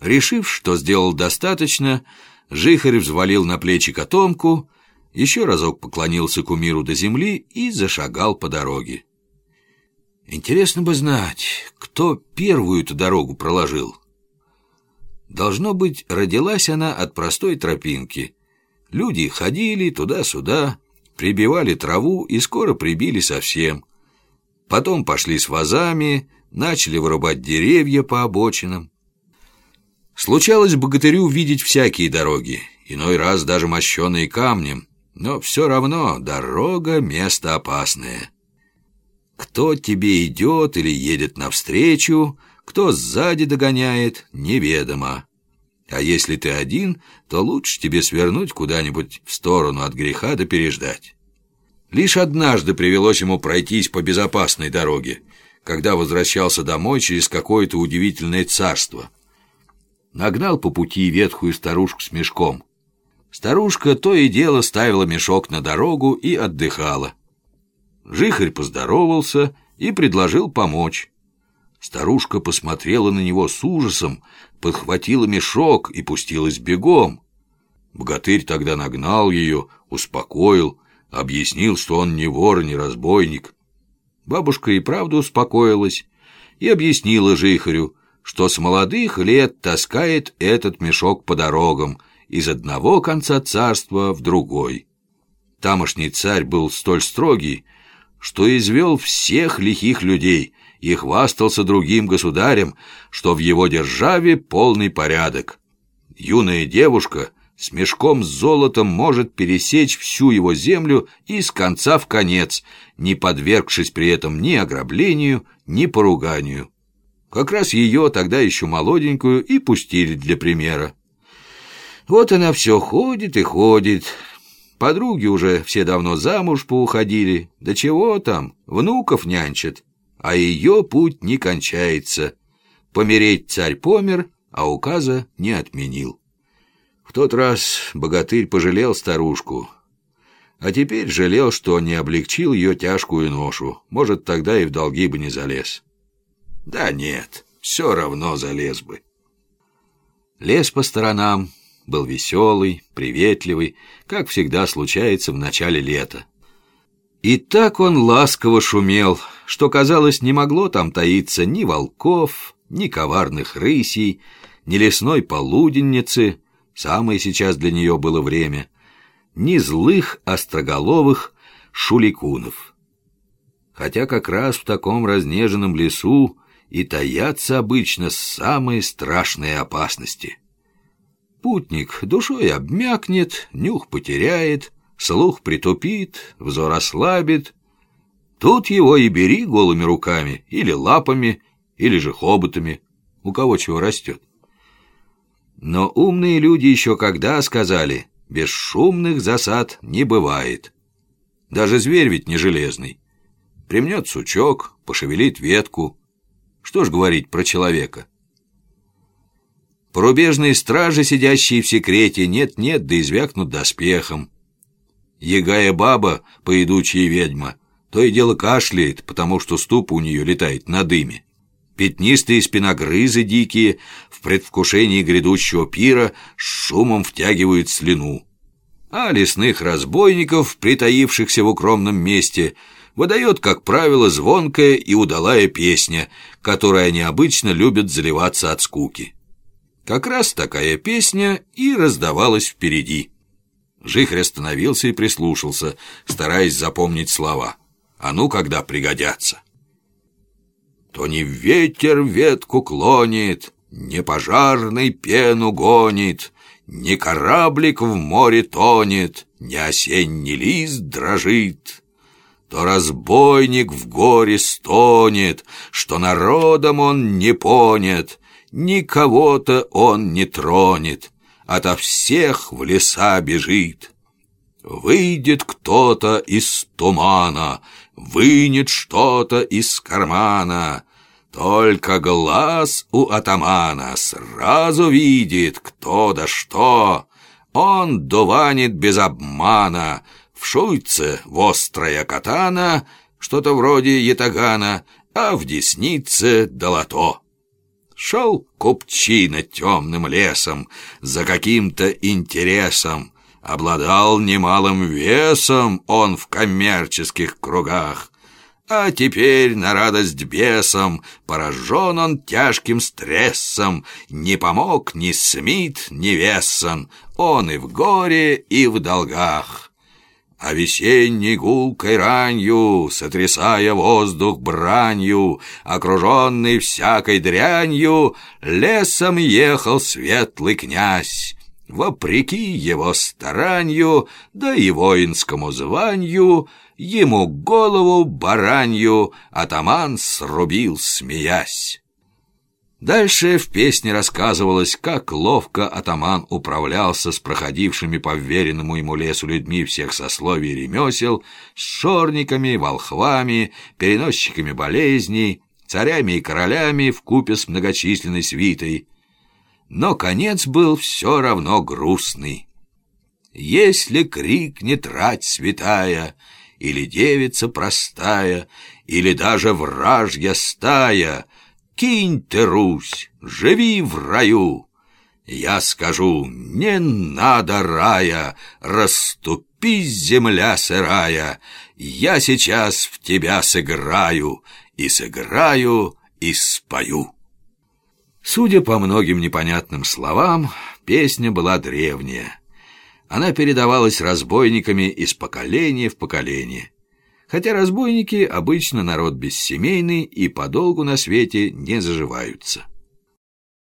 Решив, что сделал достаточно, Жихарь взвалил на плечи котомку, еще разок поклонился кумиру до земли и зашагал по дороге. Интересно бы знать, кто первую эту дорогу проложил. Должно быть, родилась она от простой тропинки. Люди ходили туда-сюда, прибивали траву и скоро прибили совсем. Потом пошли с вазами, начали вырубать деревья по обочинам. Случалось богатырю видеть всякие дороги, иной раз даже мощеные камнем, но все равно дорога — место опасное. Кто тебе идет или едет навстречу, кто сзади догоняет, неведомо. А если ты один, то лучше тебе свернуть куда-нибудь в сторону от греха да переждать. Лишь однажды привелось ему пройтись по безопасной дороге, когда возвращался домой через какое-то удивительное царство. Нагнал по пути ветхую старушку с мешком. Старушка то и дело ставила мешок на дорогу и отдыхала. Жихарь поздоровался и предложил помочь. Старушка посмотрела на него с ужасом, подхватила мешок и пустилась бегом. Богатырь тогда нагнал ее, успокоил, объяснил, что он не вор, не разбойник. Бабушка и правда успокоилась и объяснила Жихарю, что с молодых лет таскает этот мешок по дорогам из одного конца царства в другой. Тамошний царь был столь строгий, что извел всех лихих людей и хвастался другим государем, что в его державе полный порядок. Юная девушка с мешком с золотом может пересечь всю его землю и с конца в конец, не подвергшись при этом ни ограблению, ни поруганию. Как раз ее, тогда еще молоденькую, и пустили для примера. Вот она все ходит и ходит, Подруги уже все давно замуж поуходили. Да чего там, внуков нянчат. А ее путь не кончается. Помереть царь помер, а указа не отменил. В тот раз богатырь пожалел старушку. А теперь жалел, что не облегчил ее тяжкую ношу. Может, тогда и в долги бы не залез. Да нет, все равно залез бы. Лес по сторонам, был веселый, приветливый, как всегда случается в начале лета. И так он ласково шумел, что, казалось, не могло там таиться ни волков, ни коварных рысей, ни лесной полуденницы, самое сейчас для нее было время, ни злых остроголовых шуликунов. Хотя как раз в таком разнеженном лесу и таятся обычно самые страшные опасности — Путник душой обмякнет, нюх потеряет, слух притупит, взор ослабит. Тут его и бери голыми руками, или лапами, или же хоботами, у кого чего растет. Но умные люди еще когда сказали, без шумных засад не бывает. Даже зверь ведь не железный. Примнет сучок, пошевелит ветку. Что ж говорить про человека? Порубежные стражи, сидящие в секрете, нет-нет, да извякнут доспехом. Ягая баба, поедучая ведьма, то и дело кашляет, потому что ступ у нее летает на дыме. Пятнистые спиногрызы дикие в предвкушении грядущего пира с шумом втягивают слюну. А лесных разбойников, притаившихся в укромном месте, выдает, как правило, звонкая и удалая песня, которой они обычно любят заливаться от скуки. Как раз такая песня и раздавалась впереди. Жихрь остановился и прислушался, стараясь запомнить слова. А ну, когда пригодятся. То не ветер ветку клонит, не пожарный пену гонит, не кораблик в море тонет, не осенний лист дрожит, то разбойник в горе стонет, что народом он не понят, Никого-то он не тронет, Ото всех в леса бежит. Выйдет кто-то из тумана, Вынет что-то из кармана, Только глаз у атамана Сразу видит, кто да что. Он дуванит без обмана, В шуйце вострая катана, Что-то вроде ятагана, А в деснице долото. Шел купчина темным лесом за каким-то интересом, обладал немалым весом он в коммерческих кругах. А теперь на радость бесам поражен он тяжким стрессом, не помог ни Смит, ни Вессон, он и в горе, и в долгах. А весенней гулкой ранью, сотрясая воздух бранью, окруженный всякой дрянью, лесом ехал светлый князь. Вопреки его старанию, да и воинскому званию, ему голову баранью атаман срубил, смеясь. Дальше в песне рассказывалось, как ловко атаман управлялся с проходившими по вверенному ему лесу людьми всех сословий и ремесел, с шорниками, волхвами, переносчиками болезней, царями и королями в купе с многочисленной свитой но конец был все равно грустный. Если крик не трать святая, или девица простая, или даже вражья стая, кинь ты, Русь, живи в раю. Я скажу, не надо рая, расступись, земля сырая, я сейчас в тебя сыграю, и сыграю, и спою. Судя по многим непонятным словам, песня была древняя. Она передавалась разбойниками из поколения в поколение. Хотя разбойники обычно народ бессемейный и подолгу на свете не заживаются.